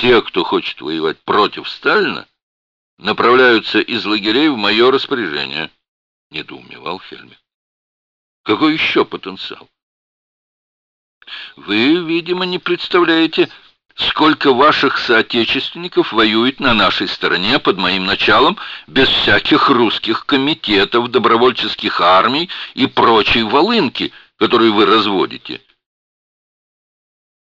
все, кто хочет воевать против Сталина, направляются из лагерей в мое распоряжение, — недоумевал Хельмик. Какой еще потенциал? Вы, видимо, не представляете, сколько ваших соотечественников воюет на нашей стороне под моим началом без всяких русских комитетов, добровольческих армий и прочей волынки, которую вы разводите.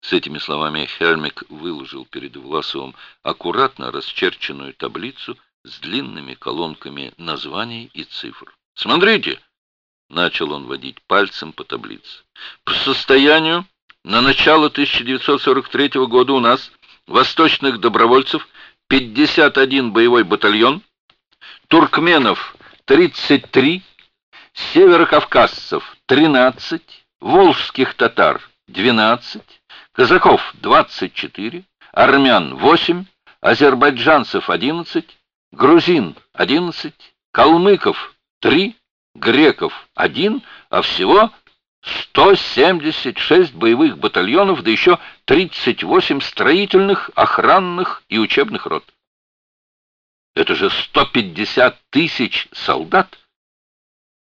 С этими словами Хельмик выложил перед Власовым аккуратно расчерченную таблицу с длинными колонками названий и цифр. «Смотрите!» — начал он водить пальцем по таблице. «По состоянию на начало 1943 года у нас восточных добровольцев 51 боевой батальон, туркменов 33, северокавказцев 13, волжских татар 12, казаков 24, армян 8, азербайджанцев 11, грузин 11, калмыков 3, греков 1, а всего 176 боевых батальонов, да еще 38 строительных, охранных и учебных рот. Это же 150 тысяч солдат.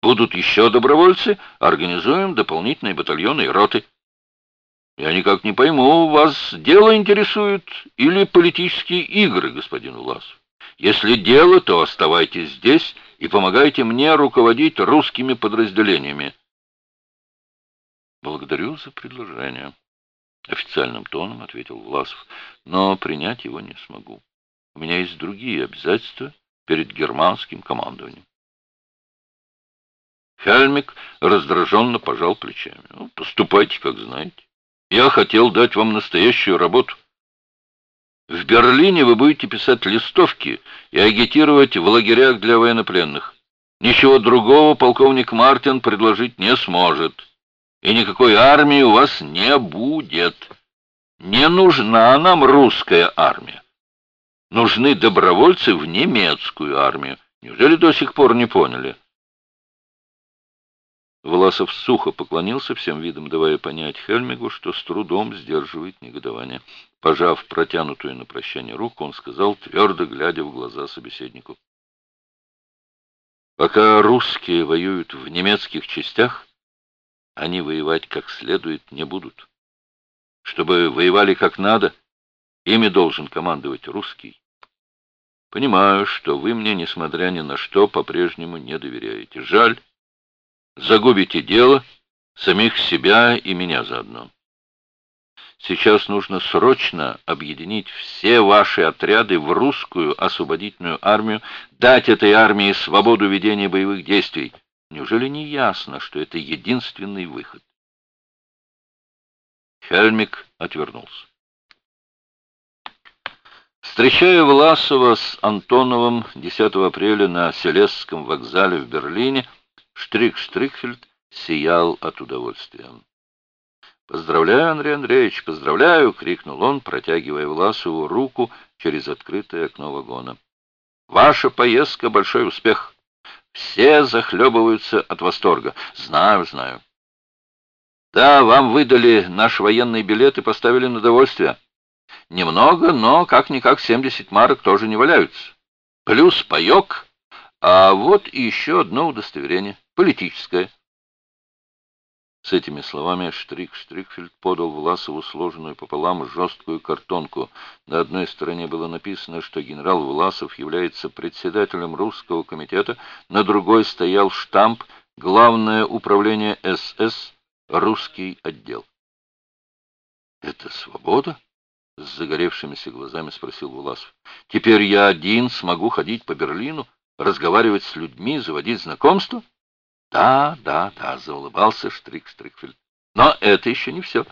Будут еще добровольцы, организуем дополнительные батальоны и роты. Я никак не пойму, вас дело интересует или политические игры, господин Власов? Если дело, то оставайтесь здесь и помогайте мне руководить русскими подразделениями. Благодарю за предложение. Официальным тоном ответил Власов, но принять его не смогу. У меня есть другие обязательства перед германским командованием. Хельмик раздраженно пожал плечами. Ну, поступайте, как знаете. Я хотел дать вам настоящую работу. В Берлине вы будете писать листовки и агитировать в лагерях для военнопленных. Ничего другого полковник Мартин предложить не сможет. И никакой армии у вас не будет. Не нужна нам русская армия. Нужны добровольцы в немецкую армию. Неужели до сих пор не поняли? Власов сухо поклонился всем видом, давая понять Хельмигу, что с трудом сдерживает негодование. Пожав протянутую на прощание руку, он сказал, твердо глядя в глаза собеседнику. «Пока русские воюют в немецких частях, они воевать как следует не будут. Чтобы воевали как надо, ими должен командовать русский. Понимаю, что вы мне, несмотря ни на что, по-прежнему не доверяете. Жаль» загубите дело, самих себя и меня заодно. Сейчас нужно срочно объединить все ваши отряды в русскую освободительную армию, дать этой армии свободу ведения боевых действий. Неужели не ясно, что это единственный выход? Хельмик отвернулся. Встречая Власова с Антоновым 10 апреля на Селесском вокзале в Берлине, Штрик Штрикфельд сиял от удовольствия. «Поздравляю, Андрей Андреевич, поздравляю!» — крикнул он, протягивая Власову руку через открытое окно вагона. «Ваша поездка — большой успех. Все захлебываются от восторга. Знаю, знаю. Да, вам выдали наш военный билет и поставили на довольствие. Немного, но как-никак 70 марок тоже не валяются. Плюс паек, а вот еще одно удостоверение политическое. С этими словами Штрик Штрикфельд подал Власову сложенную пополам жесткую картонку. На одной стороне было написано, что генерал Власов является председателем русского комитета, на другой стоял штамп «Главное управление СС. Русский отдел». «Это свобода?» — с загоревшимися глазами спросил Власов. «Теперь я один смогу ходить по Берлину, разговаривать с людьми, заводить знакомства?» Да, да, да, заулыбался Штрик Штрикфельд. Но это еще не все.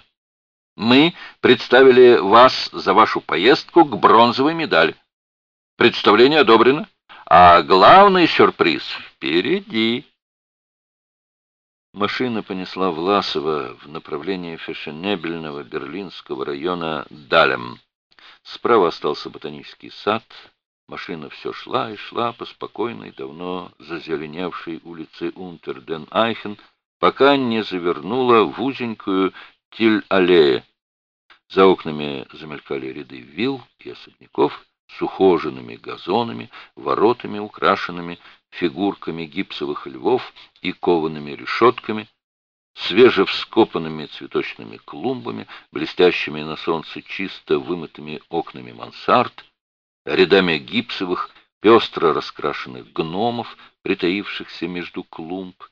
Мы представили вас за вашу поездку к бронзовой медали. Представление одобрено, а главный сюрприз впереди. Машина понесла Власова в направлении фешенебельного берлинского района Далем. Справа остался ботанический сад, Машина все шла и шла по спокойной, давно зазеленевшей улице Унтерден-Айхен, пока не завернула в узенькую Тиль-аллея. За окнами замелькали ряды вилл и особняков с ухоженными газонами, воротами, украшенными фигурками гипсовых львов и коваными решетками, свежевскопанными цветочными клумбами, блестящими на солнце чисто вымытыми окнами мансард, рядами гипсовых, пестро раскрашенных гномов, притаившихся между клумб,